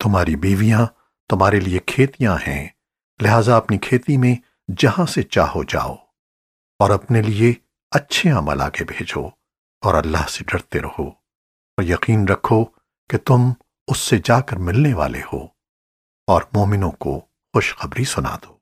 تمہاری بیویاں تمہارے لیے کھیتیاں ہیں، لہذا اپنی کھیتی میں جہاں سے چاہو جاؤ، اور اپنے لیے اچھے عمل آگے بھیجو، اور اللہ سے ڈرتے رہو، اور یقین رکھو کہ تم اس سے جا کر ملنے والے ہو، اور مومنوں کو خوشخبری سنا دو۔